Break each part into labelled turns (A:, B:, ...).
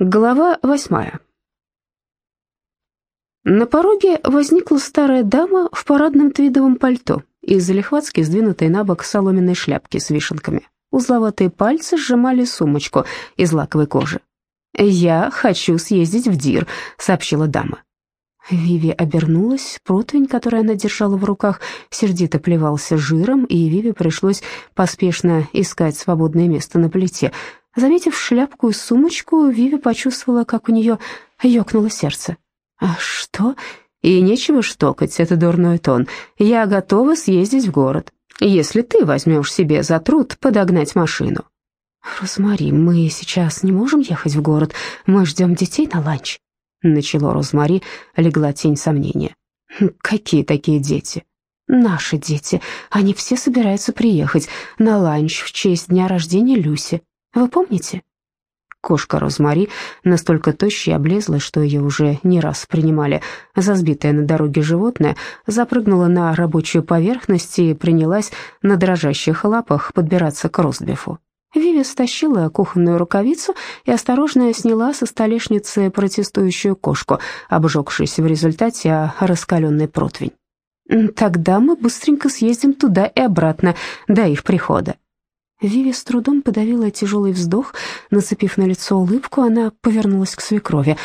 A: Глава восьмая. На пороге возникла старая дама в парадном твидовом пальто и залихватски сдвинутой на бок соломенной шляпки с вишенками. Узловатые пальцы сжимали сумочку из лаковой кожи. «Я хочу съездить в Дир», — сообщила дама. Виви обернулась, противень, который она держала в руках, сердито плевался жиром, и Виви пришлось поспешно искать свободное место на плите — Заметив шляпку и сумочку, Виви почувствовала, как у нее ёкнуло сердце. «А что?» «И нечего штокать, это дурной тон. Я готова съездить в город, если ты возьмешь себе за труд подогнать машину». «Розмари, мы сейчас не можем ехать в город, мы ждем детей на ланч». Начало Розмари, легла тень сомнения. «Хм, «Какие такие дети?» «Наши дети. Они все собираются приехать на ланч в честь дня рождения Люси. Вы помните? Кошка Розмари настолько тощая и облезла, что ее уже не раз принимали за на дороге животное, запрыгнула на рабочую поверхность и принялась на дрожащих лапах подбираться к ростбифу. Виви стащила кухонную рукавицу и осторожно сняла со столешницы протестующую кошку, обжегшись в результате о раскаленный противень. «Тогда мы быстренько съездим туда и обратно до их прихода», Виви с трудом подавила тяжелый вздох. Нацепив на лицо улыбку, она повернулась к свекрови.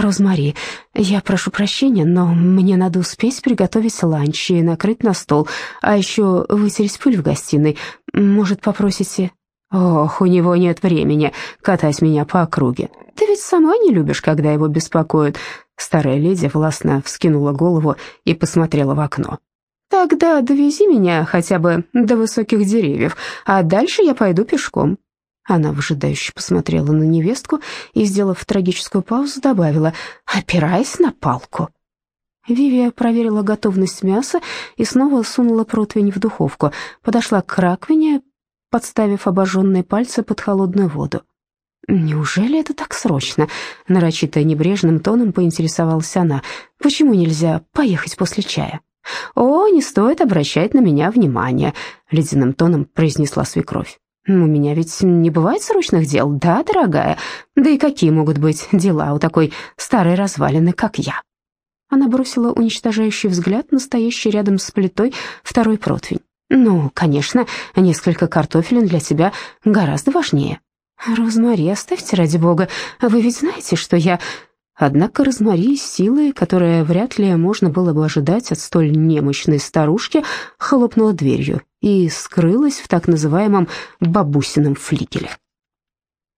A: «Розмари, я прошу прощения, но мне надо успеть приготовить ланч и накрыть на стол, а еще вытереть пыль в гостиной. Может, попросите...» «Ох, у него нет времени катать меня по округе. Ты ведь сама не любишь, когда его беспокоят». Старая леди властно вскинула голову и посмотрела в окно. Тогда довези меня хотя бы до высоких деревьев, а дальше я пойду пешком». Она выжидающе посмотрела на невестку и, сделав трагическую паузу, добавила, опираясь на палку. Вивия проверила готовность мяса и снова сунула противень в духовку, подошла к раковине, подставив обожженные пальцы под холодную воду. «Неужели это так срочно?» — нарочито небрежным тоном поинтересовалась она. «Почему нельзя поехать после чая?» «О, не стоит обращать на меня внимание», — ледяным тоном произнесла свекровь. «У меня ведь не бывает срочных дел, да, дорогая? Да и какие могут быть дела у такой старой развалины, как я?» Она бросила уничтожающий взгляд на стоящий рядом с плитой второй противень. «Ну, конечно, несколько картофелин для тебя гораздо важнее». «Розмари, оставьте ради бога. Вы ведь знаете, что я...» Однако Розмари, силой, которая вряд ли можно было бы ожидать от столь немощной старушки, хлопнула дверью и скрылась в так называемом бабусином флигеле.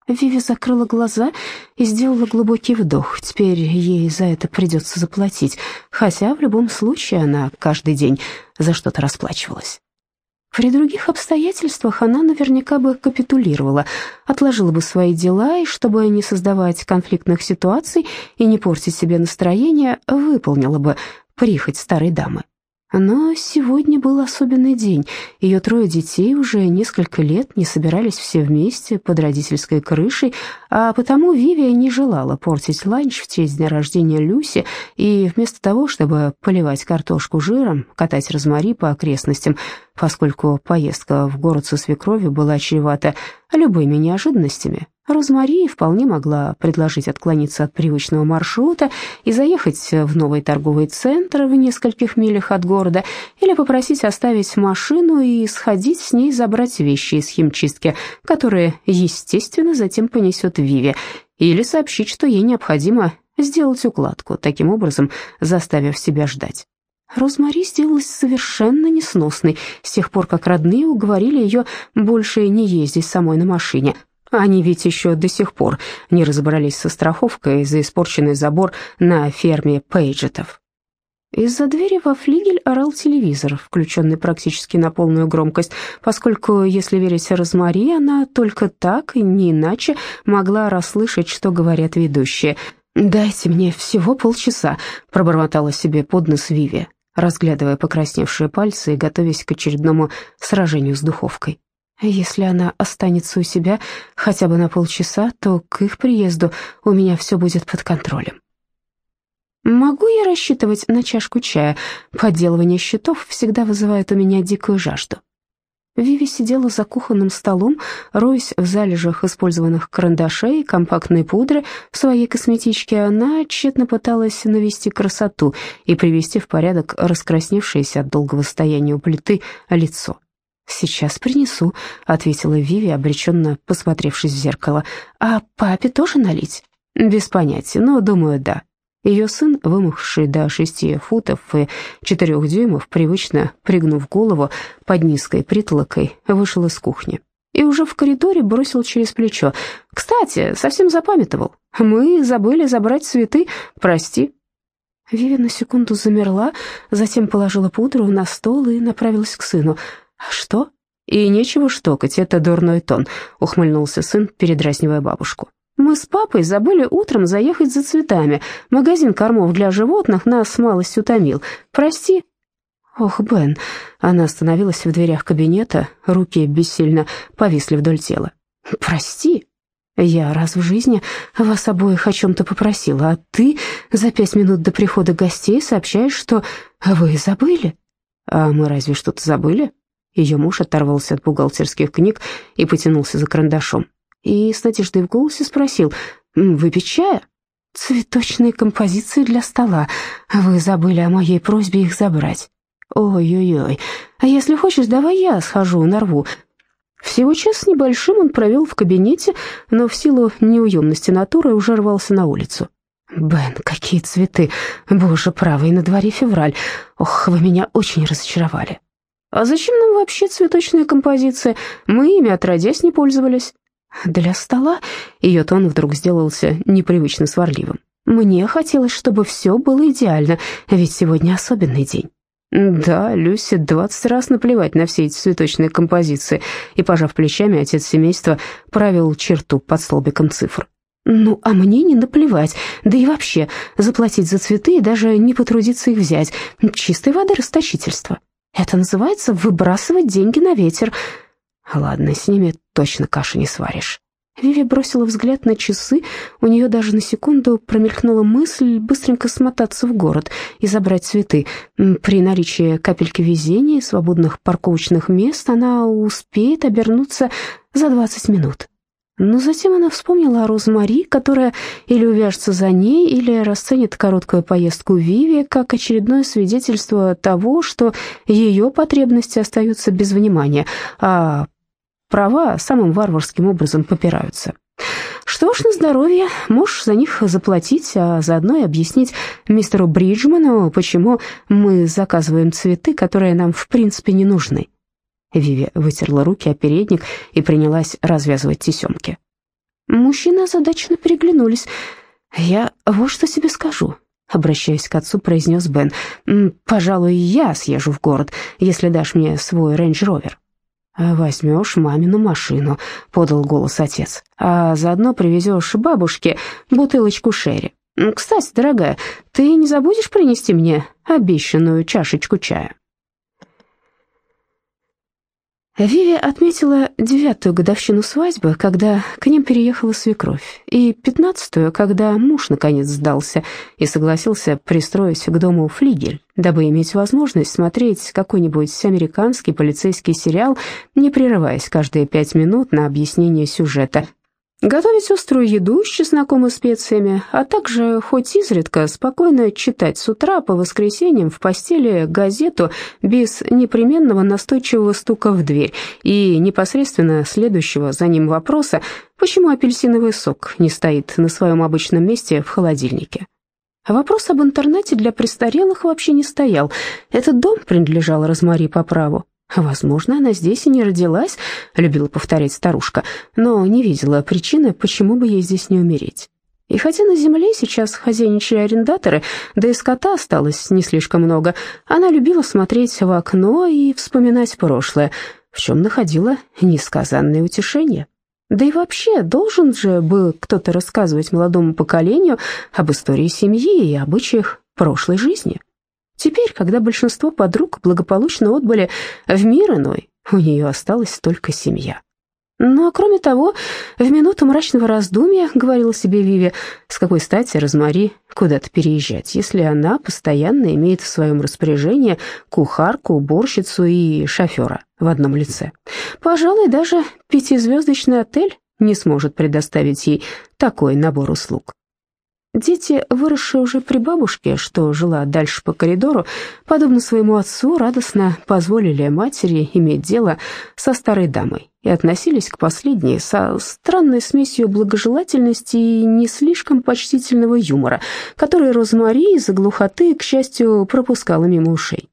A: Виви закрыла глаза и сделала глубокий вдох. Теперь ей за это придется заплатить, хотя в любом случае она каждый день за что-то расплачивалась. При других обстоятельствах она наверняка бы капитулировала, отложила бы свои дела и, чтобы не создавать конфликтных ситуаций и не портить себе настроение, выполнила бы прихоть старой дамы. Но сегодня был особенный день. Ее трое детей уже несколько лет не собирались все вместе под родительской крышей, а потому Вивия не желала портить ланч в честь дня рождения Люси, и вместо того, чтобы поливать картошку жиром, катать розмари по окрестностям, поскольку поездка в город со свекровью была чревата любыми неожиданностями, Розмари вполне могла предложить отклониться от привычного маршрута и заехать в новый торговый центр в нескольких милях от города или попросить оставить машину и сходить с ней забрать вещи из химчистки, которые, естественно, затем понесет Виви, или сообщить, что ей необходимо сделать укладку, таким образом заставив себя ждать. Розмари сделалась совершенно несносной с тех пор, как родные уговорили ее больше не ездить самой на машине – они ведь еще до сих пор не разобрались со страховкой за испорченный забор на ферме Пейджетов. Из-за двери во флигель орал телевизор, включенный практически на полную громкость, поскольку, если верить Розмари, она только так и не иначе могла расслышать, что говорят ведущие. «Дайте мне всего полчаса», — пробормотала себе под нос Виви, разглядывая покрасневшие пальцы и готовясь к очередному сражению с духовкой. Если она останется у себя хотя бы на полчаса, то к их приезду у меня все будет под контролем. Могу я рассчитывать на чашку чая? Подделывание счетов всегда вызывает у меня дикую жажду. Виви сидела за кухонным столом, роясь в залежах использованных карандашей, компактной пудры в своей косметичке. Она тщетно пыталась навести красоту и привести в порядок раскрасневшееся от долгого стояния у плиты лицо. «Сейчас принесу», — ответила Виви, обреченно посмотревшись в зеркало. «А папе тоже налить?» «Без понятия, но, думаю, да». Ее сын, вымахший до шести футов и четырех дюймов, привычно пригнув голову под низкой притолокой, вышел из кухни. И уже в коридоре бросил через плечо. «Кстати, совсем запамятовал. Мы забыли забрать цветы. Прости». Виви на секунду замерла, затем положила пудру на стол и направилась к сыну. «Что?» «И нечего штокать, это дурной тон», — ухмыльнулся сын, передразнивая бабушку. Мы с папой забыли утром заехать за цветами. Магазин кормов для животных нас малость утомил. Прости». «Ох, Бен!» Она остановилась в дверях кабинета, руки бессильно повисли вдоль тела. «Прости. Я раз в жизни вас обоих о чем-то попросила, а ты за пять минут до прихода гостей сообщаешь, что вы забыли». «А мы разве что-то забыли?» Ее муж оторвался от бухгалтерских книг и потянулся за карандашом и с надеждой в голосе спросил, «Выпить чая?» «Цветочные композиции для стола. Вы забыли о моей просьбе их забрать». «Ой-ой-ой, а если хочешь, давай я схожу, нарву». Всего час небольшим он провел в кабинете, но в силу неуемности натуры уже рвался на улицу. «Бен, какие цветы! Боже правый, на дворе февраль! Ох, вы меня очень разочаровали!» «А зачем нам вообще цветочные композиции? Мы ими отродясь не пользовались». Для стола ее тон вдруг сделался непривычно сварливым. Мне хотелось, чтобы все было идеально, ведь сегодня особенный день. Да, Люсе двадцать раз наплевать на все эти цветочные композиции, и, пожав плечами, отец семейства провел черту под столбиком цифр. Ну, а мне не наплевать, да и вообще, заплатить за цветы и даже не потрудиться их взять. Чистой воды расточительство. Это называется выбрасывать деньги на ветер. Ладно, с ними точно каши не сваришь. Виви бросила взгляд на часы, у нее даже на секунду промелькнула мысль быстренько смотаться в город и забрать цветы. При наличии капельки везения и свободных парковочных мест она успеет обернуться за 20 минут. Но затем она вспомнила о Розмари, которая или увяжется за ней, или расценит короткую поездку Виви как очередное свидетельство того, что ее потребности остаются без внимания, а права самым варварским образом попираются. Что ж, на здоровье, можешь за них заплатить, а заодно и объяснить мистеру Бриджману, почему мы заказываем цветы, которые нам в принципе не нужны. Виви вытерла руки о передник и принялась развязывать тесемки. Мужчины озадаченно переглянулись. «Я вот что тебе скажу», — обращаясь к отцу, произнес Бен. «Пожалуй, я съезжу в город, если дашь мне свой рейндж-ровер». «Возьмешь мамину машину», — подал голос отец. «А заодно привезешь бабушке бутылочку шерри. Кстати, дорогая, ты не забудешь принести мне обещанную чашечку чая?» Виви отметила девятую годовщину свадьбы, когда к ним переехала свекровь, и пятнадцатую, когда муж наконец сдался и согласился пристроить к дому флигель, дабы иметь возможность смотреть какой-нибудь американский полицейский сериал, не прерываясь каждые пять минут на объяснение сюжета, Готовить острую еду с чесноком и специями, а также хоть изредка спокойно читать с утра по воскресеньям в постели газету без непременного настойчивого стука в дверь и непосредственно следующего за ним вопроса, почему апельсиновый сок не стоит на своем обычном месте в холодильнике. Вопрос об интернете для престарелых вообще не стоял. Этот дом принадлежал Розмари по праву. Возможно, она здесь и не родилась, любила повторять старушка, но не видела причины, почему бы ей здесь не умереть. И хотя на земле сейчас хозяйничали арендаторы, да и скота осталось не слишком много, она любила смотреть в окно и вспоминать прошлое, в чем находила несказанное утешение. Да и вообще, должен же был кто-то рассказывать молодому поколению об истории семьи и обычаях прошлой жизни. Теперь, когда большинство подруг благополучно отбыли в мир иной, у нее осталась только семья. Ну а кроме того, в минуту мрачного раздумья говорила себе Виви, с какой стати Розмари куда-то переезжать, если она постоянно имеет в своем распоряжении кухарку, уборщицу и шофера в одном лице. Пожалуй, даже пятизвездочный отель не сможет предоставить ей такой набор услуг. Дети, выросшие уже при бабушке, что жила дальше по коридору, подобно своему отцу, радостно позволили матери иметь дело со старой дамой и относились к последней со странной смесью благожелательности и не слишком почтительного юмора, который Розмари из-за глухоты, к счастью, пропускала мимо ушей.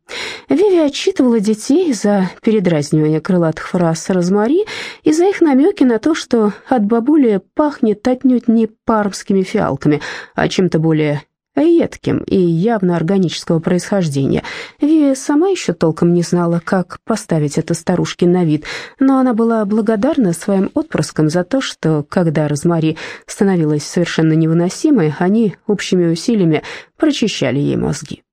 A: Виви отчитывала детей за передразнивание крылатых фраз Розмари и за их намеки на то, что от бабули пахнет отнюдь не пармскими фиалками, а чем-то более едким и явно органического происхождения. Виви сама еще толком не знала, как поставить это старушке на вид, но она была благодарна своим отпрыскам за то, что, когда Розмари становилась совершенно невыносимой, они общими усилиями прочищали ей мозги.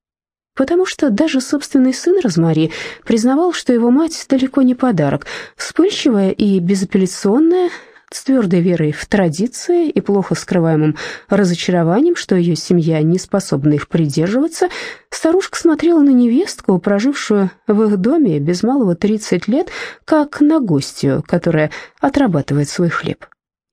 A: Потому что даже собственный сын Розмари признавал, что его мать далеко не подарок, вспыльчивая и безапелляционная, с твердой верой в традиции и плохо скрываемым разочарованием, что ее семья не способна их придерживаться, старушка смотрела на невестку, прожившую в их доме без малого 30 лет, как на гостью, которая отрабатывает свой хлеб.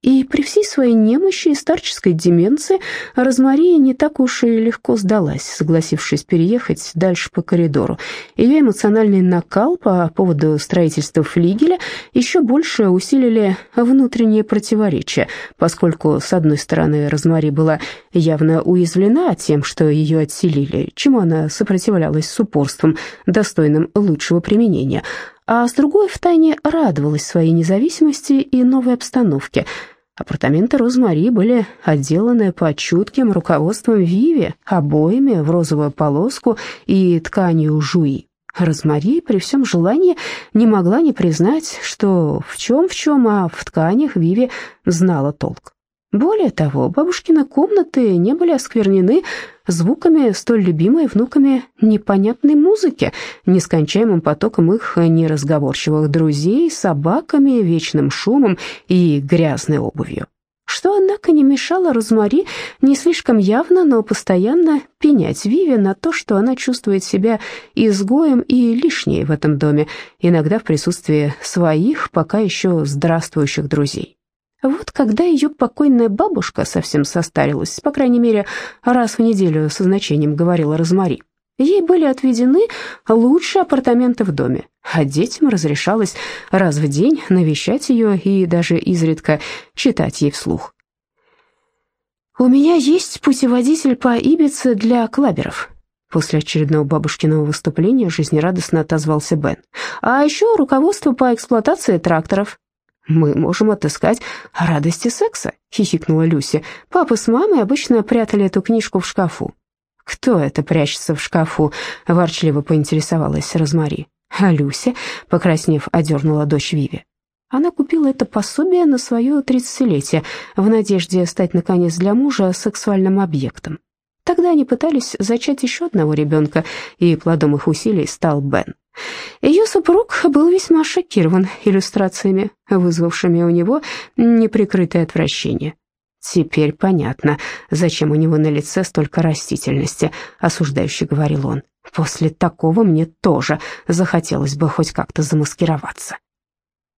A: И при всей своей немощи и старческой деменции Розмария не так уж и легко сдалась, согласившись переехать дальше по коридору. Ее эмоциональный накал по поводу строительства флигеля еще больше усилили внутренние противоречия, поскольку, с одной стороны, Розмари была явно уязвлена тем, что ее отселили, чему она сопротивлялась с упорством, достойным лучшего применения, а с другой втайне радовалась своей независимости и новой обстановке – Апартаменты Розмари были отделаны по чутким руководством Виви, обоями в розовую полоску и тканью жуи. Розмари при всем желании не могла не признать, что в чем в чем, а в тканях Виви знала толк. Более того, бабушкины комнаты не были осквернены звуками столь любимой внуками непонятной музыки, нескончаемым потоком их неразговорчивых друзей, собаками, вечным шумом и грязной обувью. Что, однако, не мешало Розмари не слишком явно, но постоянно пенять Виве на то, что она чувствует себя изгоем и лишней в этом доме, иногда в присутствии своих, пока еще здравствующих друзей. Вот когда ее покойная бабушка совсем состарилась, по крайней мере, раз в неделю со значением говорила Розмари, ей были отведены лучшие апартаменты в доме, а детям разрешалось раз в день навещать ее и даже изредка читать ей вслух. «У меня есть путеводитель по Ибице для клаберов», После очередного бабушкиного выступления жизнерадостно отозвался Бен. «А еще руководство по эксплуатации тракторов. «Мы можем отыскать радости секса», — хихикнула Люси. «Папа с мамой обычно прятали эту книжку в шкафу». «Кто это прячется в шкафу?» — ворчливо поинтересовалась Розмари. А Люся, покраснев, одернула дочь Виви. Она купила это пособие на свое тридцатилетие в надежде стать, наконец, для мужа сексуальным объектом. Тогда они пытались зачать еще одного ребенка, и плодом их усилий стал Бен. Ее супруг был весьма шокирован иллюстрациями, вызвавшими у него неприкрытое отвращение. «Теперь понятно, зачем у него на лице столько растительности», — осуждающе говорил он. «После такого мне тоже захотелось бы хоть как-то замаскироваться».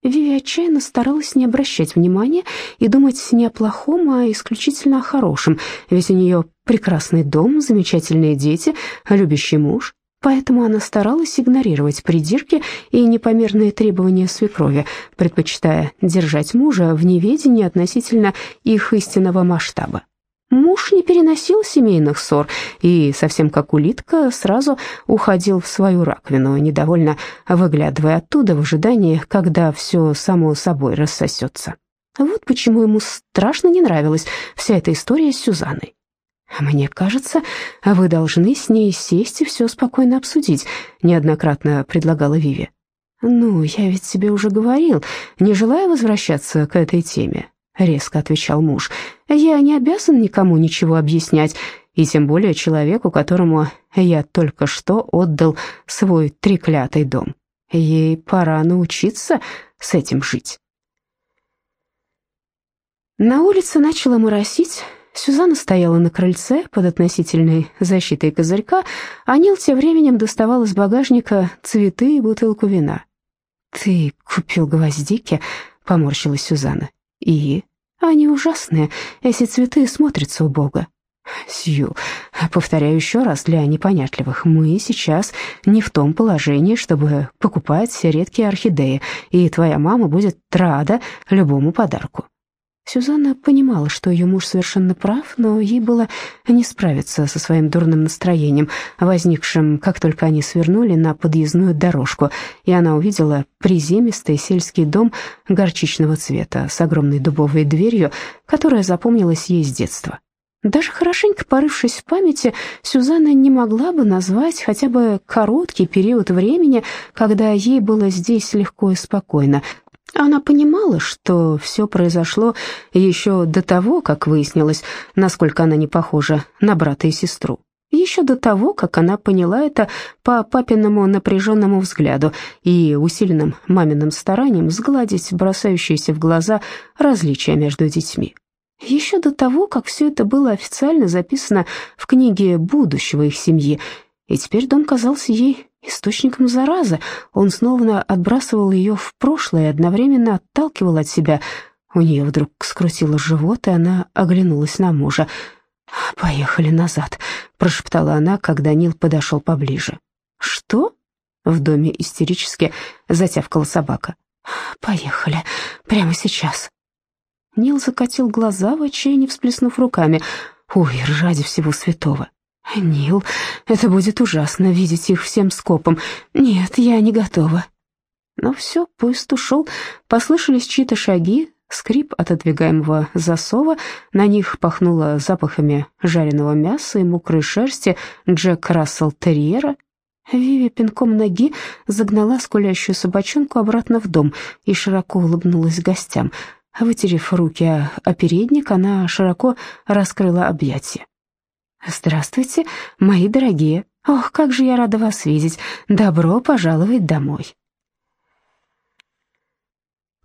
A: Виви отчаянно старалась не обращать внимания и думать не о плохом, а исключительно о хорошем, ведь у нее прекрасный дом, замечательные дети, любящий муж. Поэтому она старалась игнорировать придирки и непомерные требования свекрови, предпочитая держать мужа в неведении относительно их истинного масштаба. Муж не переносил семейных ссор и, совсем как улитка, сразу уходил в свою раковину, недовольно выглядывая оттуда в ожидании, когда все само собой рассосется. Вот почему ему страшно не нравилась вся эта история с Сюзанной. «Мне кажется, вы должны с ней сесть и все спокойно обсудить», — неоднократно предлагала Виви. «Ну, я ведь тебе уже говорил, не желаю возвращаться к этой теме», — резко отвечал муж. «Я не обязан никому ничего объяснять, и тем более человеку, которому я только что отдал свой треклятый дом. Ей пора научиться с этим жить». На улице начало моросить. Сюзанна стояла на крыльце под относительной защитой козырька, а Нил тем временем доставал из багажника цветы и бутылку вина. «Ты купил гвоздики?» — поморщилась Сюзанна. «И? Они ужасные. Эти цветы смотрятся убого». Сью, повторяю еще раз для непонятливых, мы сейчас не в том положении, чтобы покупать редкие орхидеи, и твоя мама будет рада любому подарку. Сюзанна понимала, что ее муж совершенно прав, но ей было не справиться со своим дурным настроением, возникшим, как только они свернули на подъездную дорожку, и она увидела приземистый сельский дом горчичного цвета с огромной дубовой дверью, которая запомнилась ей с детства. Даже хорошенько порывшись в памяти, Сюзанна не могла бы назвать хотя бы короткий период времени, когда ей было здесь легко и спокойно, она понимала, что все произошло еще до того, как выяснилось, насколько она не похожа на брата и сестру. Еще до того, как она поняла это по папиному напряженному взгляду и усиленным маминым старанием сгладить бросающиеся в глаза различия между детьми. Еще до того, как все это было официально записано в книге будущего их семьи, и теперь дом казался ей источником заразы. Он снова отбрасывал ее в прошлое и одновременно отталкивал от себя. У нее вдруг скрутило живот, и она оглянулась на мужа. «Поехали назад», — прошептала она, когда Нил подошел поближе. «Что?» — в доме истерически затявкала собака. «Поехали, прямо сейчас». Нил закатил глаза в отчаянии, всплеснув руками. «Ой, ради всего святого!» «Нил, это будет ужасно, видеть их всем скопом. Нет, я не готова». Но все, поезд ушел, послышались чьи-то шаги, скрип отодвигаемого засова, на них пахнуло запахами жареного мяса и мокрой шерсти Джек Рассел Терьера. Виви пинком ноги загнала скулящую собачонку обратно в дом и широко улыбнулась гостям. Вытерев руки о передник, она широко раскрыла объятия. «Здравствуйте, мои дорогие. Ох, как же я рада вас видеть. Добро пожаловать домой».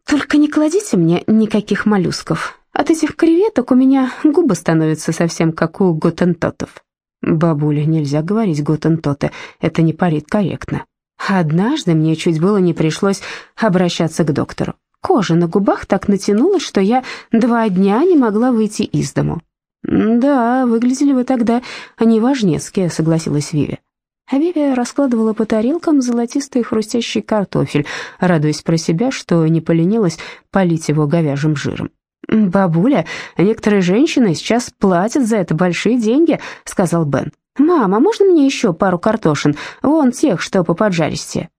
A: «Только не кладите мне никаких моллюсков. От этих креветок у меня губы становятся совсем как у готентотов». «Бабуля, нельзя говорить готентоты, это не политкорректно». Однажды мне чуть было не пришлось обращаться к доктору. Кожа на губах так натянулась, что я два дня не могла выйти из дому. «Да, выглядели вы тогда неважнецкие», — согласилась Виви. А Виви раскладывала по тарелкам золотистый хрустящий картофель, радуясь про себя, что не поленилась полить его говяжьим жиром. «Бабуля, некоторые женщины сейчас платят за это большие деньги», — сказал Бен. «Мама, можно мне еще пару картошин? Вон тех, что по поджаристе».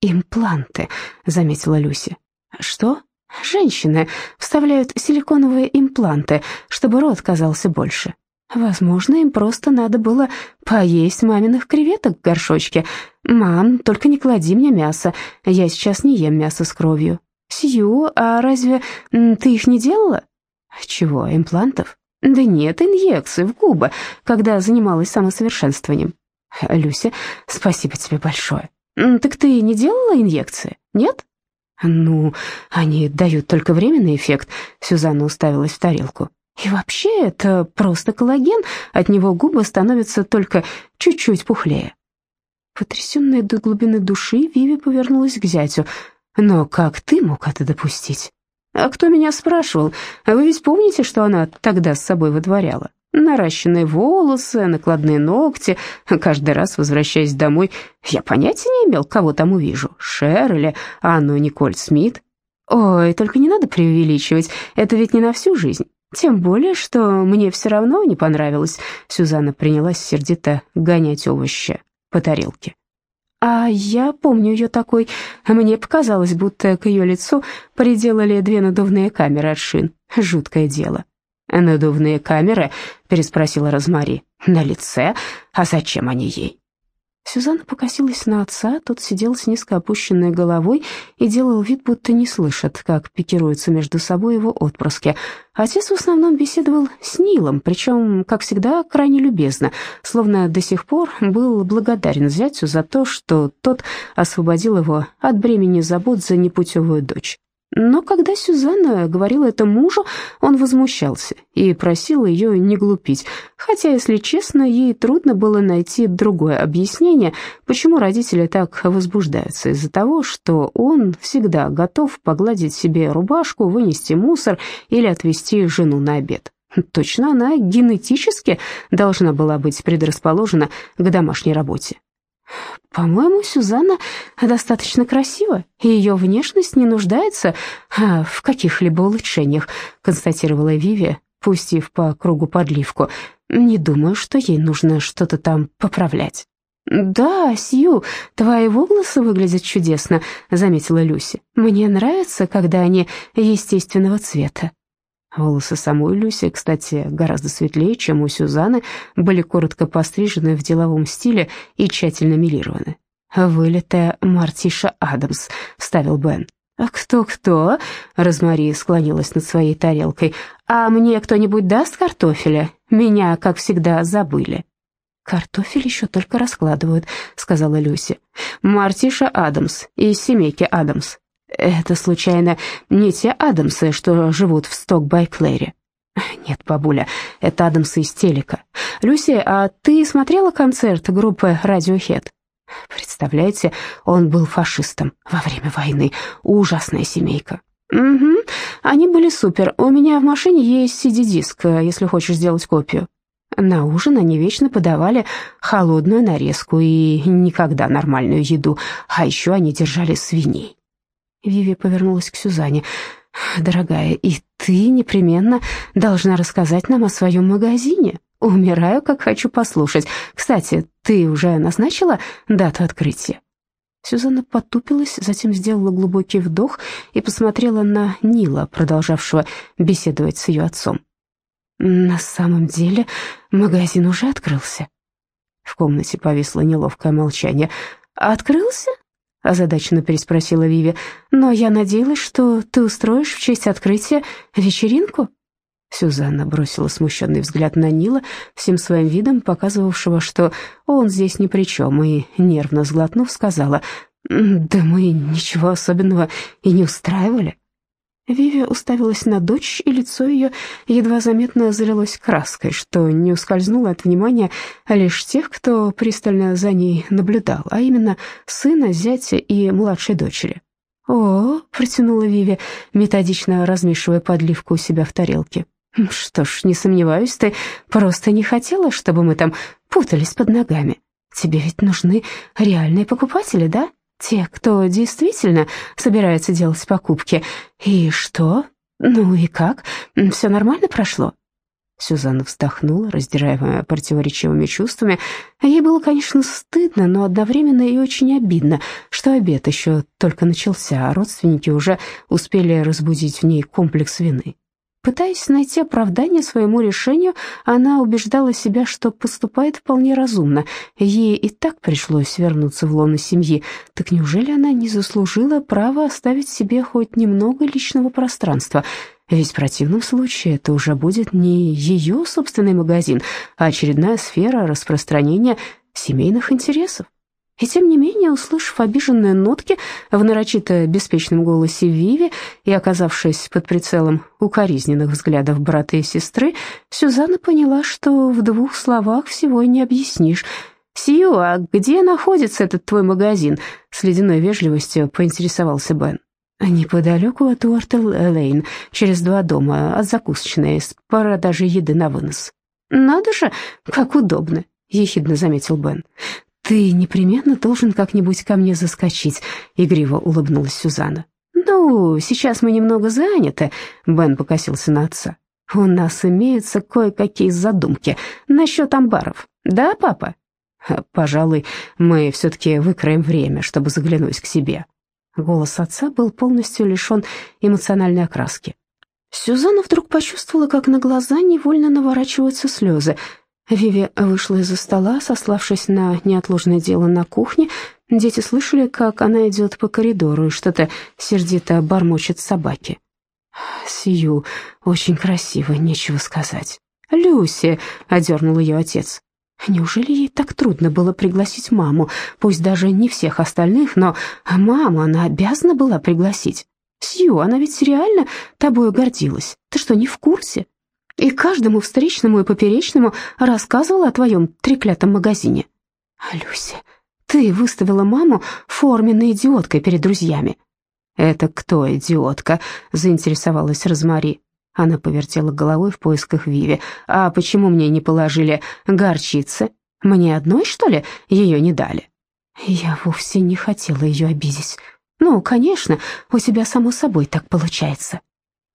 A: «Импланты», — заметила Люси. «Что?» Женщины вставляют силиконовые импланты, чтобы рот казался больше. Возможно, им просто надо было поесть маминых креветок в горшочке. «Мам, только не клади мне мясо, я сейчас не ем мясо с кровью». «Сью, а разве ты их не делала?» «Чего, имплантов?» «Да нет, инъекции в губы, когда занималась самосовершенствованием». «Люся, спасибо тебе большое». «Так ты не делала инъекции, нет?» «Ну, они дают только временный эффект», — Сюзанна уставилась в тарелку. «И вообще это просто коллаген, от него губы становятся только чуть-чуть пухлее». Потрясенная до глубины души, Виви повернулась к зятю. «Но как ты мог это допустить?» «А кто меня спрашивал? Вы ведь помните, что она тогда с собой вытворяла?» Наращенные волосы, накладные ногти. Каждый раз, возвращаясь домой, я понятия не имел, кого там увижу. Шер или Анну Николь Смит. Ой, только не надо преувеличивать, это ведь не на всю жизнь. Тем более, что мне все равно не понравилось. Сюзанна принялась сердито гонять овощи по тарелке. А я помню ее такой. Мне показалось, будто к ее лицу приделали две надувные камеры от шин. Жуткое дело. «Надувные камеры?» — переспросила Розмари. «На лице? А зачем они ей?» Сюзанна покосилась на отца, тот сидел с низко опущенной головой и делал вид, будто не слышит, как пикируются между собой его отпрыски. Отец в основном беседовал с Нилом, причем, как всегда, крайне любезно, словно до сих пор был благодарен зятю за то, что тот освободил его от бремени забот за непутевую дочь. Но когда Сюзанна говорила это мужу, он возмущался и просил ее не глупить, хотя, если честно, ей трудно было найти другое объяснение, почему родители так возбуждаются из-за того, что он всегда готов погладить себе рубашку, вынести мусор или отвезти жену на обед. Точно она генетически должна была быть предрасположена к домашней работе. «По-моему, Сюзанна достаточно красива, и ее внешность не нуждается а, в каких-либо улучшениях», констатировала Виви, пустив по кругу подливку. «Не думаю, что ей нужно что-то там поправлять». «Да, Сью, твои волосы выглядят чудесно», — заметила Люси. «Мне нравится, когда они естественного цвета». Волосы самой Люси, кстати, гораздо светлее, чем у Сюзанны, были коротко пострижены в деловом стиле и тщательно милированы. «Вылитая Мартиша Адамс», — вставил Бен. «А «Кто-кто?» — Розмари склонилась над своей тарелкой. «А мне кто-нибудь даст картофеля? Меня, как всегда, забыли». «Картофель еще только раскладывают», — сказала Люси. «Мартиша Адамс из семейки Адамс. Это, случайно, не те Адамсы, что живут в Сток-бай-Клэре? Нет, бабуля, это Адамсы из телека. Люси, а ты смотрела концерт группы Radiohead? Представляете, он был фашистом во время войны. Ужасная семейка. Угу, они были супер. У меня в машине есть CD-диск, если хочешь сделать копию. На ужин они вечно подавали холодную нарезку и никогда нормальную еду, а еще они держали свиней. Виви повернулась к Сюзанне. «Дорогая, и ты непременно должна рассказать нам о своем магазине. Умираю, как хочу послушать. Кстати, ты уже назначила дату открытия?» Сюзанна потупилась, затем сделала глубокий вдох и посмотрела на Нила, продолжавшего беседовать с ее отцом. «На самом деле магазин уже открылся». В комнате повисло неловкое молчание. «Открылся?» Озадаченно переспросила Виви. «Но я надеялась, что ты устроишь в честь открытия вечеринку?» Сюзанна бросила смущенный взгляд на Нила, всем своим видом показывавшего, что он здесь ни при чем, и, нервно сглотнув, сказала, «Да мы ничего особенного и не устраивали». Виви уставилась на дочь, и лицо ее едва заметно залилось краской, что не ускользнуло от внимания лишь тех, кто пристально за ней наблюдал, а именно сына, зятя и младшей дочери. «О!» — протянула Виви, методично размешивая подливку у себя в тарелке. «Что ж, не сомневаюсь, ты просто не хотела, чтобы мы там путались под ногами. Тебе ведь нужны реальные покупатели, да?» Те, кто действительно собирается делать покупки. И что? Ну и как? Все нормально прошло?» Сюзанна вздохнула, раздираемая противоречивыми чувствами. Ей было, конечно, стыдно, но одновременно и очень обидно, что обед еще только начался, а родственники уже успели разбудить в ней комплекс вины. Пытаясь найти оправдание своему решению, она убеждала себя, что поступает вполне разумно. Ей и так пришлось вернуться в лоно семьи. Так неужели она не заслужила права оставить себе хоть немного личного пространства? Ведь в противном случае это уже будет не ее собственный магазин, а очередная сфера распространения семейных интересов. И тем не менее, услышав обиженные нотки в нарочито беспечном голосе Виви и оказавшись под прицелом укоризненных взглядов брата и сестры, Сюзанна поняла, что в двух словах всего не объяснишь. «Сью, а где находится этот твой магазин?» — с ледяной вежливостью поинтересовался Бен. «Неподалеку от Уортел-Лейн, через два дома, от закусочной, с продажей еды на вынос». «Надо же, как удобно!» — ехидно заметил Бен. «Ты непременно должен как-нибудь ко мне заскочить», — игриво улыбнулась Сюзанна. «Ну, сейчас мы немного заняты», — Бен покосился на отца. «У нас имеются кое-какие задумки насчет амбаров. Да, папа?» «Пожалуй, мы все-таки выкроем время, чтобы заглянуть к себе». Голос отца был полностью лишен эмоциональной окраски. Сюзанна вдруг почувствовала, как на глаза невольно наворачиваются слезы. Виви вышла из-за стола, сославшись на неотложное дело на кухне. Дети слышали, как она идет по коридору и что-то сердито бормочет собаки. «Сью, очень красиво, нечего сказать». «Люси!» — одернул ее отец. Неужели ей так трудно было пригласить маму, пусть даже не всех остальных, но маму она обязана была пригласить. Сью, она ведь реально тобою гордилась. Ты что, не в курсе? И каждому встречному и поперечному рассказывала о твоем треклятом магазине. Люся, ты выставила маму форменной идиоткой перед друзьями. «Это кто идиотка?» — заинтересовалась Розмари. Она повертела головой в поисках Виви. «А почему мне не положили горчицы? Мне одной, что ли, ее не дали?» «Я вовсе не хотела ее обидеть. Ну, конечно, у тебя само собой так получается».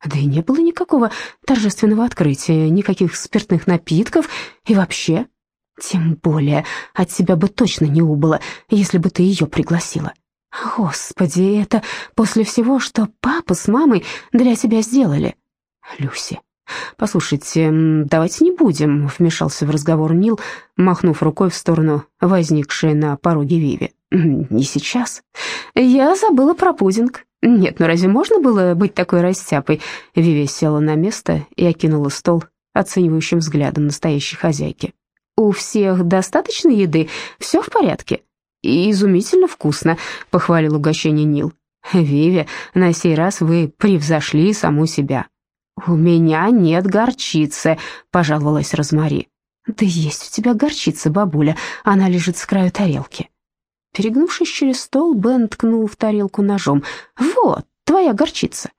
A: Да и не было никакого торжественного открытия, никаких спиртных напитков и вообще. Тем более от тебя бы точно не убыло, если бы ты ее пригласила. Господи, это после всего, что папа с мамой для тебя сделали. Люси, послушайте, давайте не будем, вмешался в разговор Нил, махнув рукой в сторону возникшей на пороге Виви. Не сейчас. Я забыла про пудинг. Нет, ну разве можно было быть такой растяпой? Виви села на место и окинула стол оценивающим взглядом настоящей хозяйки. «У всех достаточно еды? Все в порядке?» «И изумительно вкусно», — похвалил угощение Нил. «Виви, на сей раз вы превзошли саму себя». «У меня нет горчицы», — пожаловалась Розмари. «Да есть у тебя горчица, бабуля, она лежит с краю тарелки». Перегнувшись через стол, Бен ткнул в тарелку ножом. «Вот, твоя горчица».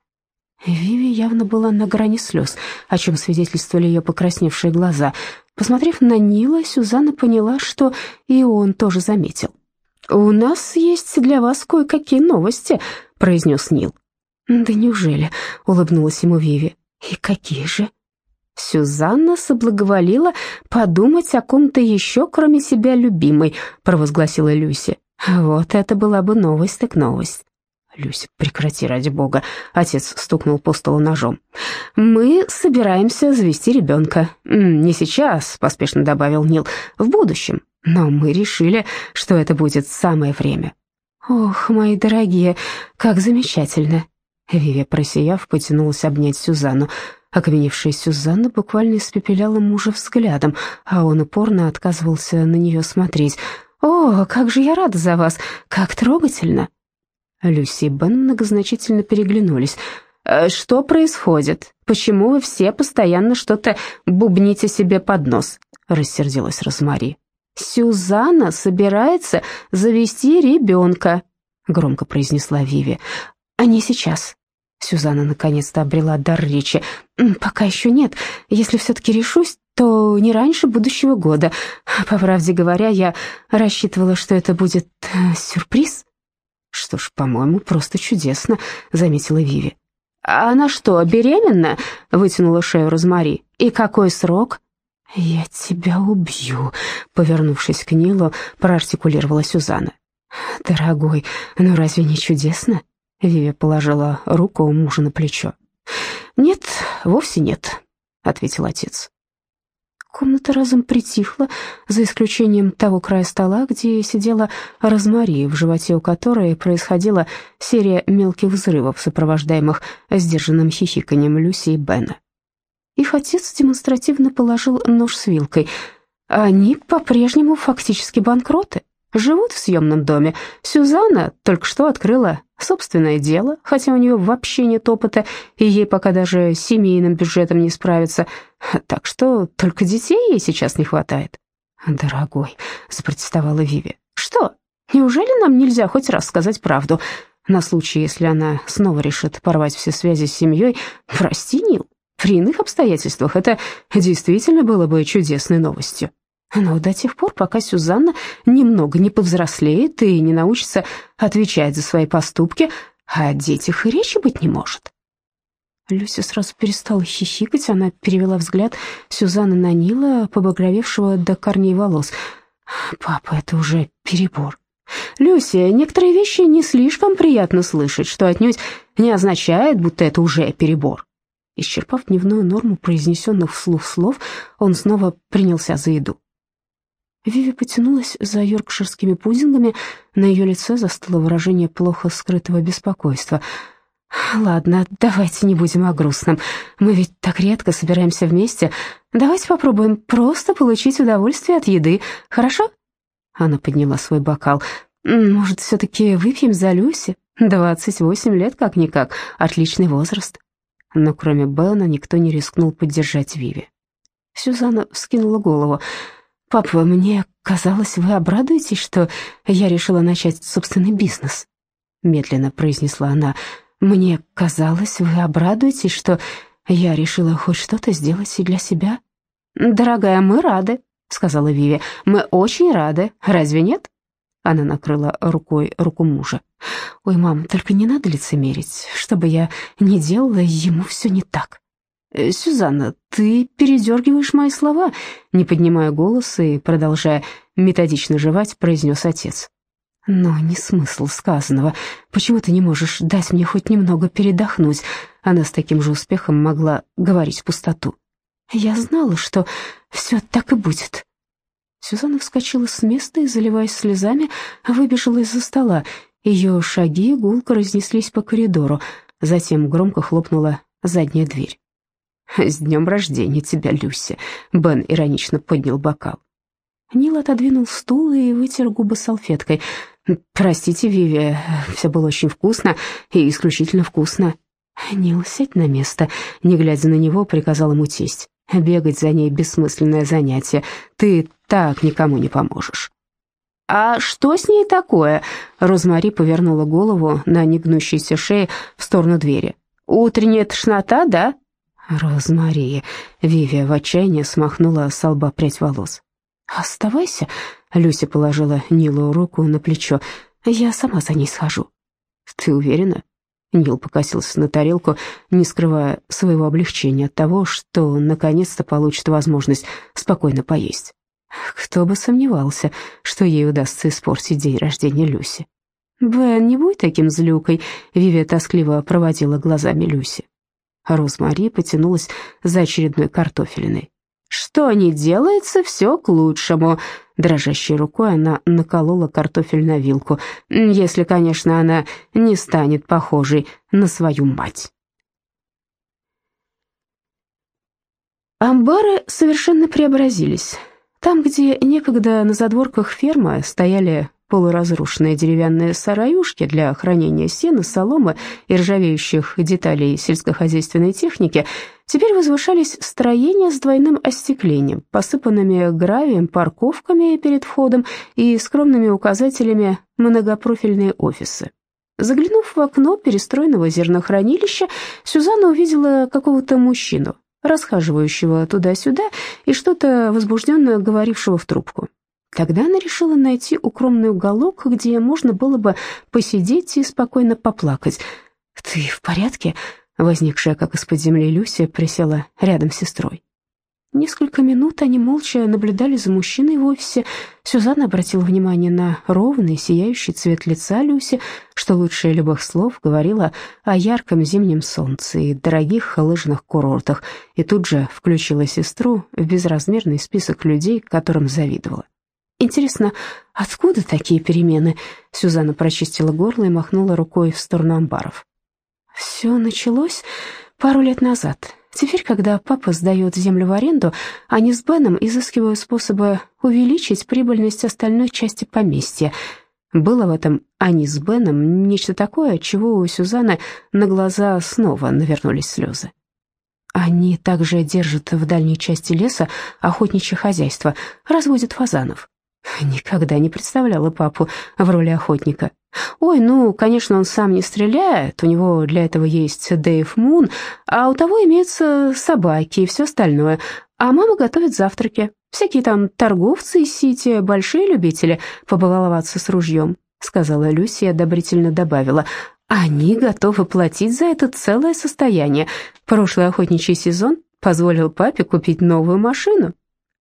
A: Виви явно была на грани слез, о чем свидетельствовали ее покрасневшие глаза. Посмотрев на Нила, Сюзанна поняла, что и он тоже заметил. «У нас есть для вас кое-какие новости», — произнес Нил. «Да неужели?» — улыбнулась ему Виви. «И какие же?» Сюзанна соблаговолила подумать о ком-то еще, кроме себя любимой, провозгласила Люси. Вот это была бы новость так новость. Люся, прекрати, ради бога. Отец стукнул по столу ножом. Мы собираемся завести ребенка. Не сейчас, поспешно добавил Нил, в будущем. Но мы решили, что это будет самое время. Ох, мои дорогие, как замечательно. Вивия, просияв, потянулась обнять Сюзанну. Окаменевшая Сюзанна буквально испепеляла мужа взглядом, а он упорно отказывался на нее смотреть. «О, как же я рада за вас! Как трогательно!» Люси и Бен многозначительно переглянулись. «Э, «Что происходит? Почему вы все постоянно что-то бубните себе под нос?» — рассердилась Розмари. «Сюзанна собирается завести ребенка», — громко произнесла Виви. «А не сейчас». Сюзанна наконец-то обрела дар речи. «Пока еще нет. Если все-таки решусь, то не раньше будущего года. По правде говоря, я рассчитывала, что это будет э, сюрприз». «Что ж, по-моему, просто чудесно», — заметила Виви. «А она что, беременна?» — вытянула шею Розмари. «И какой срок?» «Я тебя убью», — повернувшись к Нилу, проартикулировала Сюзанна. «Дорогой, ну разве не чудесно?» Виви положила руку у мужа на плечо. «Нет, вовсе нет», — ответил отец. Комната разом притихла, за исключением того края стола, где сидела Розмари, в животе у которой происходила серия мелких взрывов, сопровождаемых сдержанным хихиканием Люси и Бена. Их отец демонстративно положил нож с вилкой. Они по-прежнему фактически банкроты. Живут в съемном доме. Сюзанна только что открыла собственное дело, хотя у нее вообще нет опыта, и ей пока даже семейным бюджетом не справиться. Так что только детей ей сейчас не хватает. «Дорогой», — запротестовала Виви, — «что? Неужели нам нельзя хоть раз сказать правду? На случай, если она снова решит порвать все связи с семьей, прости, Нил, при иных обстоятельствах это действительно было бы чудесной новостью». Но до тех пор, пока Сюзанна немного не повзрослеет и не научится отвечать за свои поступки, о детях и речи быть не может. Люся сразу перестала хихикать, она перевела взгляд Сюзанны на Нила, побагровевшего до корней волос. «Папа, это уже перебор». «Люся, некоторые вещи не слишком приятно слышать, что отнюдь не означает, будто это уже перебор». Исчерпав дневную норму произнесенных вслух слов, он снова принялся за еду. Виви потянулась за йоркширскими пудингами, на ее лице застыло выражение плохо скрытого беспокойства. «Ладно, давайте не будем о грустном. Мы ведь так редко собираемся вместе. Давайте попробуем просто получить удовольствие от еды, хорошо?» Она подняла свой бокал. «Может, все-таки выпьем за Люси? Двадцать восемь лет как-никак, отличный возраст. Но кроме Бена никто не рискнул поддержать Виви. Сюзанна вскинула голову. «Папа, мне казалось, вы обрадуетесь, что я решила начать собственный бизнес», — медленно произнесла она. «Мне казалось, вы обрадуетесь, что я решила хоть что-то сделать и для себя». «Дорогая, мы рады», — сказала Виви. «Мы очень рады. Разве нет?» Она накрыла рукой руку мужа. «Ой, мам, только не надо лицемерить. Что бы я ни делала, ему все не так». Э, «Сюзанна, ты передергиваешь мои слова», — не поднимая голоса и продолжая методично жевать, произнес отец. «Но не смысл сказанного. Почему ты не можешь дать мне хоть немного передохнуть?» Она с таким же успехом могла говорить в пустоту. «Я знала, что все так и будет». Сюзанна вскочила с места и, заливаясь слезами, выбежала из-за стола. Ее шаги гулко разнеслись по коридору. Затем громко хлопнула задняя дверь. «С днем рождения тебя, Люся!» Бен иронично поднял бокал. Нил отодвинул стул и вытер губы салфеткой. «Простите, Виви, все было очень вкусно и исключительно вкусно». «Нил, сядь на место», — не глядя на него, приказал ему тесть. «Бегать за ней — бессмысленное занятие. Ты так никому не поможешь». «А что с ней такое?» Розмари повернула голову на негнущейся шее в сторону двери. «Утренняя тошнота, да?» «Розмари!» — Вивия в отчаянии смахнула с лба прядь волос. «Оставайся!» — Люся положила Нилу руку на плечо. «Я сама за ней схожу». «Ты уверена?» Нил покосился на тарелку, не скрывая своего облегчения от того, что наконец-то получит возможность спокойно поесть. Кто бы сомневался, что ей удастся испортить день рождения Люси. «Бен, не будь таким злюкой», — Вивия тоскливо проводила глазами Люси. Розмари потянулась за очередной картофелиной. «Что не делается, все к лучшему». Дрожащей рукой она наколола картофель на вилку, если, конечно, она не станет похожей на свою мать. Амбары совершенно преобразились. Там, где некогда на задворках фермы стояли полуразрушенные деревянные сараюшки для хранения сена, соломы и ржавеющих деталей сельскохозяйственной техники, теперь возвышались строения с двойным остеклением, посыпанными гравием, парковками перед входом и скромными указателями «многопрофильные офисы». Заглянув в окно перестроенного зернохранилища, Сюзанна увидела какого-то мужчину, расхаживающего туда-сюда и что-то возбужденно говорившего в трубку. Тогда она решила найти укромный уголок, где можно было бы посидеть и спокойно поплакать. «Ты в порядке?» Возникшая, как из-под земли, Люся присела рядом с сестрой. Несколько минут они молча наблюдали за мужчиной в офисе. Сюзанна обратила внимание на ровный, сияющий цвет лица Люси, что лучшее любых слов говорила о ярком зимнем солнце и дорогих лыжных курортах, и тут же включила сестру в безразмерный список людей, которым завидовала. Интересно, откуда такие перемены? Сюзанна прочистила горло и махнула рукой в сторону амбаров. Все началось пару лет назад. Теперь, когда папа сдает землю в аренду, они с Беном изыскивают способы увеличить прибыльность остальной части поместья. Было в этом они с Беном нечто такое, от чего у Сюзанны на глаза снова навернулись слезы. Они также держат в дальней части леса охотничье хозяйство, разводят фазанов. Никогда не представляла папу в роли охотника. Ой, ну, конечно, он сам не стреляет, у него для этого есть Дэйв Мун, а у того имеются собаки и все остальное. А мама готовит завтраки. Всякие там торговцы из Сити, большие любители побаловаться с ружьем, сказала Люси и одобрительно добавила. Они готовы платить за это целое состояние. Прошлый охотничий сезон позволил папе купить новую машину.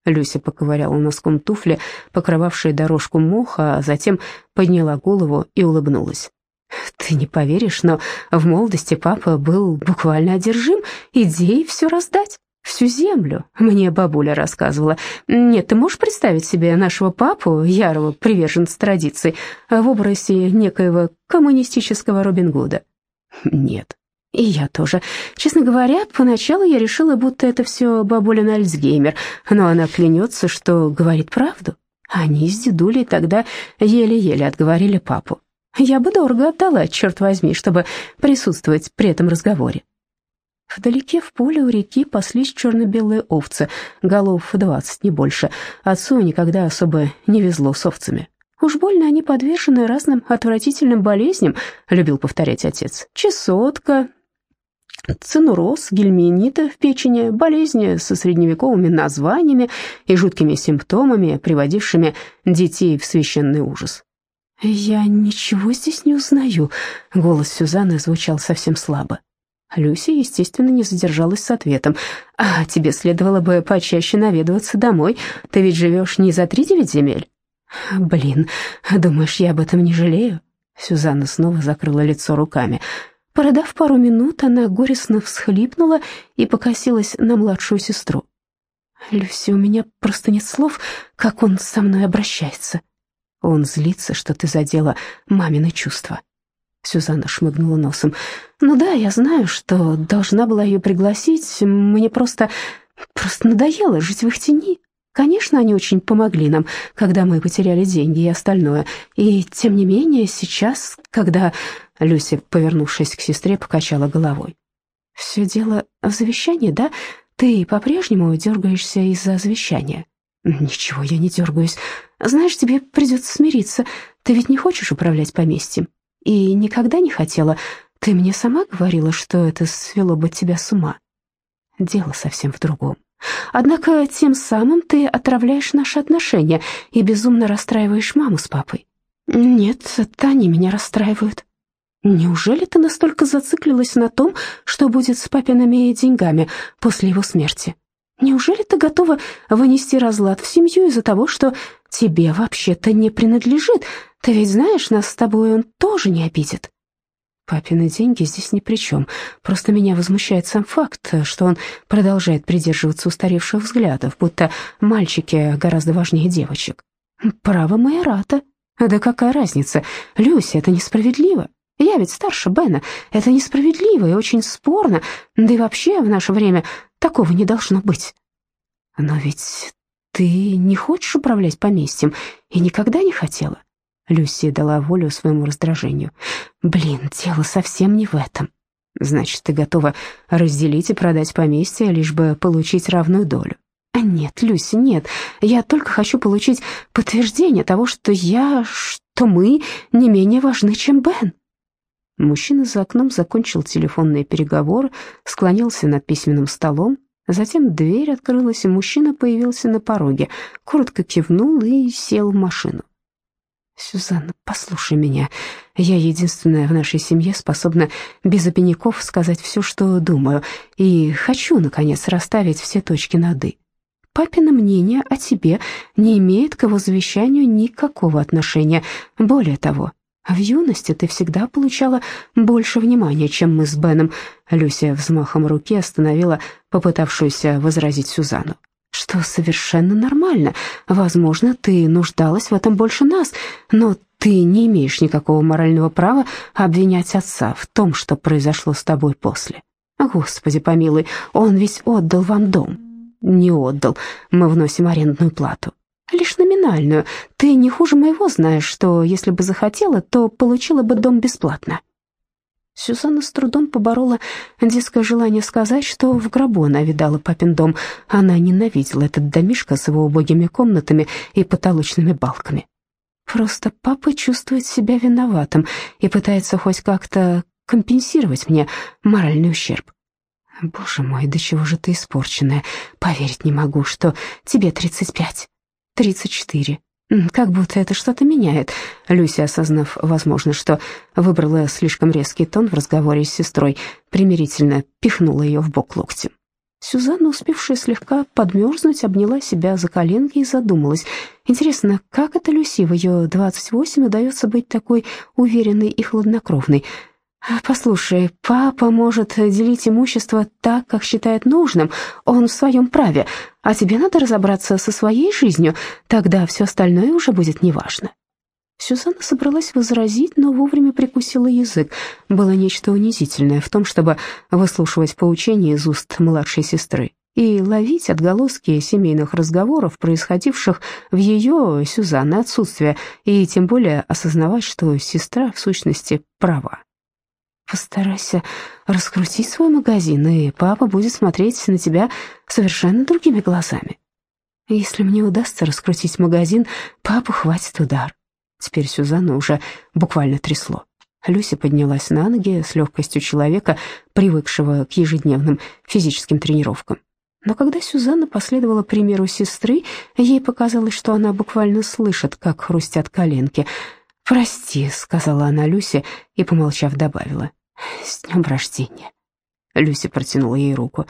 A: Люся поковыряла носком туфли, покрывавшей дорожку моха, а затем подняла голову и улыбнулась. «Ты не поверишь, но в молодости папа был буквально одержим идеей все раздать, всю землю, мне бабуля рассказывала. Нет, ты можешь представить себе нашего папу, ярого приверженца традиций, в образе некоего коммунистического Робин Гуда?» «Нет», и я тоже. Честно говоря, поначалу я решила, будто это все бабулин Альцгеймер, но она клянется, что говорит правду. Они с дедулей тогда еле-еле отговорили папу. Я бы дорого отдала, черт возьми, чтобы присутствовать при этом разговоре. Вдалеке в поле у реки паслись черно-белые овцы, голов двадцать, не больше. Отцу никогда особо не везло с овцами. «Уж больно они подвержены разным отвратительным болезням», — любил повторять отец. «Чесотка, цинуроз, гельминиты в печени, болезни со средневековыми названиями и жуткими симптомами, приводившими детей в священный ужас». «Я ничего здесь не узнаю», — голос Сюзанны звучал совсем слабо. Люси, естественно, не задержалась с ответом. «А тебе следовало бы почаще наведываться домой. Ты ведь живешь не за три девять земель?» «Блин, думаешь, я об этом не жалею?» Сюзанна снова закрыла лицо руками. Продав пару минут, она горестно всхлипнула и покосилась на младшую сестру. «Люси, у меня просто нет слов, как он со мной обращается. Он злится, что ты задела мамины чувства». Сюзанна шмыгнула носом. «Ну да, я знаю, что должна была ее пригласить. Мне просто... просто надоело жить в их тени. Конечно, они очень помогли нам, когда мы потеряли деньги и остальное. И тем не менее, сейчас, когда...» Люся, повернувшись к сестре, покачала головой. «Все дело в завещании, да? Ты по-прежнему дергаешься из-за завещания?» «Ничего, я не дергаюсь. Знаешь, тебе придется смириться. Ты ведь не хочешь управлять поместьем?» и никогда не хотела. Ты мне сама говорила, что это свело бы тебя с ума. Дело совсем в другом. Однако тем самым ты отравляешь наши отношения и безумно расстраиваешь маму с папой. Нет, это они меня расстраивают. Неужели ты настолько зациклилась на том, что будет с папиными деньгами после его смерти? Неужели ты готова вынести разлад в семью из-за того, что тебе вообще-то не принадлежит, ты ведь знаешь, нас с тобой он тоже не обидит. Папины деньги здесь ни при чем. Просто меня возмущает сам факт, что он продолжает придерживаться устаревших взглядов, будто мальчики гораздо важнее девочек. Право Майората. Да какая разница? Люся, это несправедливо. Я ведь старше Бена. Это несправедливо и очень спорно. Да и вообще в наше время такого не должно быть. Но ведь ты не хочешь управлять поместьем и никогда не хотела. Люси дала волю своему раздражению. «Блин, дело совсем не в этом. Значит, ты готова разделить и продать поместье, лишь бы получить равную долю?» «А «Нет, Люси, нет. Я только хочу получить подтверждение того, что я, что мы не менее важны, чем Бен». Мужчина за окном закончил телефонные переговоры, склонился над письменным столом, Затем дверь открылась, и мужчина появился на пороге, коротко кивнул и сел в машину. «Сюзанна, послушай меня. Я единственная в нашей семье способна без обиняков сказать все, что думаю, и хочу, наконец, расставить все точки над «и». Папино мнение о тебе не имеет к его завещанию никакого отношения. Более того, в юности ты всегда получала больше внимания, чем мы с Беном. Люся взмахом руки остановила попытавшуюся возразить Сюзанну что совершенно нормально. Возможно, ты нуждалась в этом больше нас, но ты не имеешь никакого морального права обвинять отца в том, что произошло с тобой после. Господи помилуй, он ведь отдал вам дом. Не отдал, мы вносим арендную плату. Лишь номинальную. Ты не хуже моего знаешь, что если бы захотела, то получила бы дом бесплатно. Сюзанна с трудом поборола детское желание сказать, что в гробу она видала папин дом. Она ненавидела этот домишко с его убогими комнатами и потолочными балками. Просто папа чувствует себя виноватым и пытается хоть как-то компенсировать мне моральный ущерб. Боже мой, до чего же ты испорченная. Поверить не могу, что тебе тридцать пять, тридцать четыре. Как будто это что-то меняет. Люся, осознав, возможно, что выбрала слишком резкий тон в разговоре с сестрой, примирительно пихнула ее в бок локтем. Сюзанна, успевшая слегка подмерзнуть, обняла себя за коленки и задумалась. Интересно, как это Люси в ее двадцать восемь удается быть такой уверенной и хладнокровной? «Послушай, папа может делить имущество так, как считает нужным, он в своем праве, а тебе надо разобраться со своей жизнью, тогда все остальное уже будет неважно». Сюзанна собралась возразить, но вовремя прикусила язык. Было нечто унизительное в том, чтобы выслушивать поучения из уст младшей сестры. и ловить отголоски семейных разговоров, происходивших в ее, Сюзанны, отсутствие, и тем более осознавать, что сестра в сущности права. Постарайся раскрутить свой магазин, и папа будет смотреть на тебя совершенно другими глазами. Если мне удастся раскрутить магазин, папу хватит удар. Теперь Сюзанну уже буквально трясло. Люся поднялась на ноги с легкостью человека, привыкшего к ежедневным физическим тренировкам. Но когда Сюзанна последовала примеру сестры, ей показалось, что она буквально слышит, как хрустят коленки. «Прости», — сказала она Люсе и, помолчав, добавила. «С днем рождения». Люся протянула ей руку.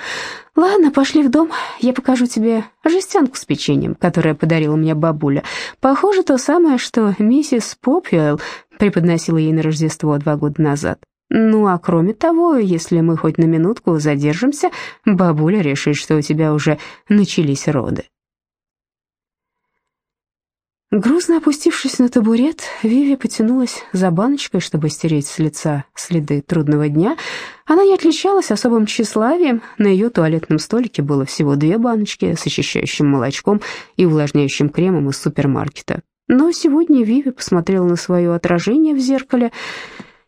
A: «Ладно, пошли в дом, я покажу тебе жестянку с печеньем, которое подарила мне бабуля. Похоже, то самое, что миссис Попюэлл преподносила ей на Рождество два года назад. Ну, а кроме того, если мы хоть на минутку задержимся, бабуля решит, что у тебя уже начались роды». Грузно опустившись на табурет, Виви потянулась за баночкой, чтобы стереть с лица следы трудного дня. Она не отличалась особым тщеславием. На ее туалетном столике было всего две баночки с очищающим молочком и увлажняющим кремом из супермаркета. Но сегодня Виви посмотрела на свое отражение в зеркале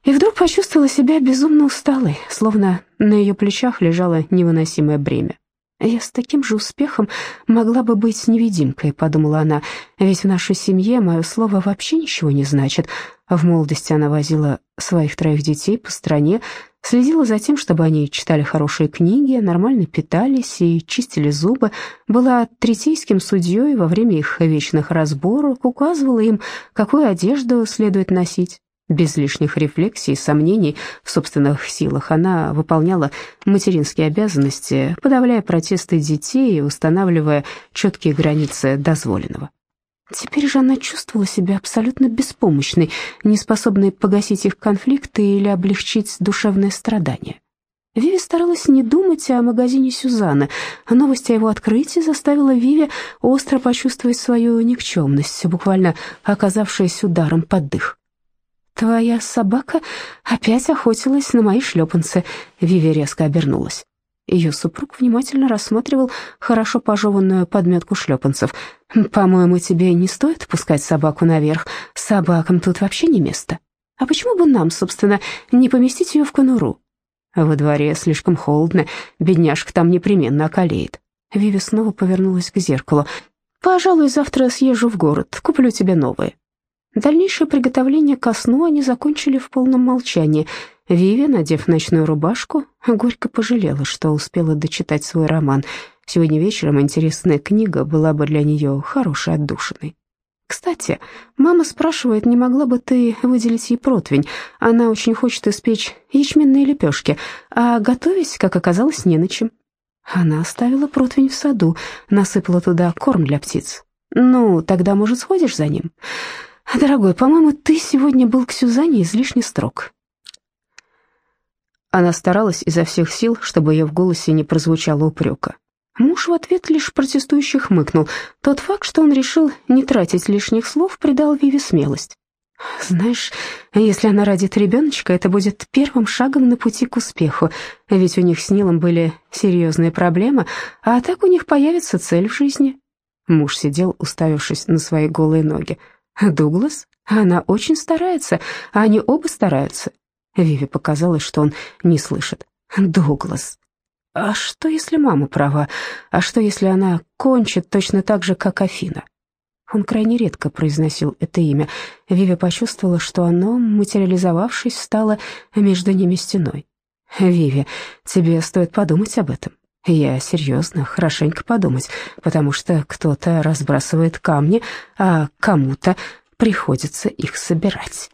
A: и вдруг почувствовала себя безумно усталой, словно на ее плечах лежало невыносимое бремя. «Я с таким же успехом могла бы быть невидимкой», — подумала она, «ведь в нашей семье мое слово вообще ничего не значит». В молодости она возила своих троих детей по стране, следила за тем, чтобы они читали хорошие книги, нормально питались и чистили зубы, была третейским судьей во время их вечных разборок, указывала им, какую одежду следует носить. Без лишних рефлексий и сомнений в собственных силах она выполняла материнские обязанности, подавляя протесты детей и устанавливая четкие границы дозволенного. Теперь же она чувствовала себя абсолютно беспомощной, неспособной погасить их конфликты или облегчить душевное страдание. Виви старалась не думать о магазине Сюзанны, а новость о его открытии заставила Виви остро почувствовать свою никчемность, буквально оказавшись ударом под дых. «Твоя собака опять охотилась на мои шлепанцы», — Виви резко обернулась. Ее супруг внимательно рассматривал хорошо пожеванную подметку шлепанцев. «По-моему, тебе не стоит пускать собаку наверх. Собакам тут вообще не место. А почему бы нам, собственно, не поместить ее в конуру?» «Во дворе слишком холодно, бедняжка там непременно околеет». Виви снова повернулась к зеркалу. «Пожалуй, завтра съезжу в город, куплю тебе новые». Дальнейшее приготовление ко сну они закончили в полном молчании. Виви, надев ночную рубашку, горько пожалела, что успела дочитать свой роман. Сегодня вечером интересная книга была бы для нее хорошей отдушиной. «Кстати, мама спрашивает, не могла бы ты выделить ей противень? Она очень хочет испечь ячменные лепешки, а готовить, как оказалось, не на чем». Она оставила противень в саду, насыпала туда корм для птиц. «Ну, тогда, может, сходишь за ним?» «Дорогой, по-моему, ты сегодня был к Сюзанне излишне строг». Она старалась изо всех сил, чтобы ее в голосе не прозвучало упрека. Муж в ответ лишь протестующе хмыкнул. Тот факт, что он решил не тратить лишних слов, придал Виве смелость. «Знаешь, если она родит ребеночка, это будет первым шагом на пути к успеху, ведь у них с Нилом были серьезные проблемы, а так у них появится цель в жизни». Муж сидел, уставившись на свои голые ноги. Дуглас? Она очень старается, а они оба стараются. Виви показалось, что он не слышит. Дуглас. А что, если мама права? А что, если она кончит точно так же, как Афина? Он крайне редко произносил это имя. Виви почувствовала, что оно, материализовавшись, стало между ними стеной. «Виви, тебе стоит подумать об этом. Я серьезно, хорошенько подумать, потому что кто-то разбрасывает камни, а кому-то приходится их собирать.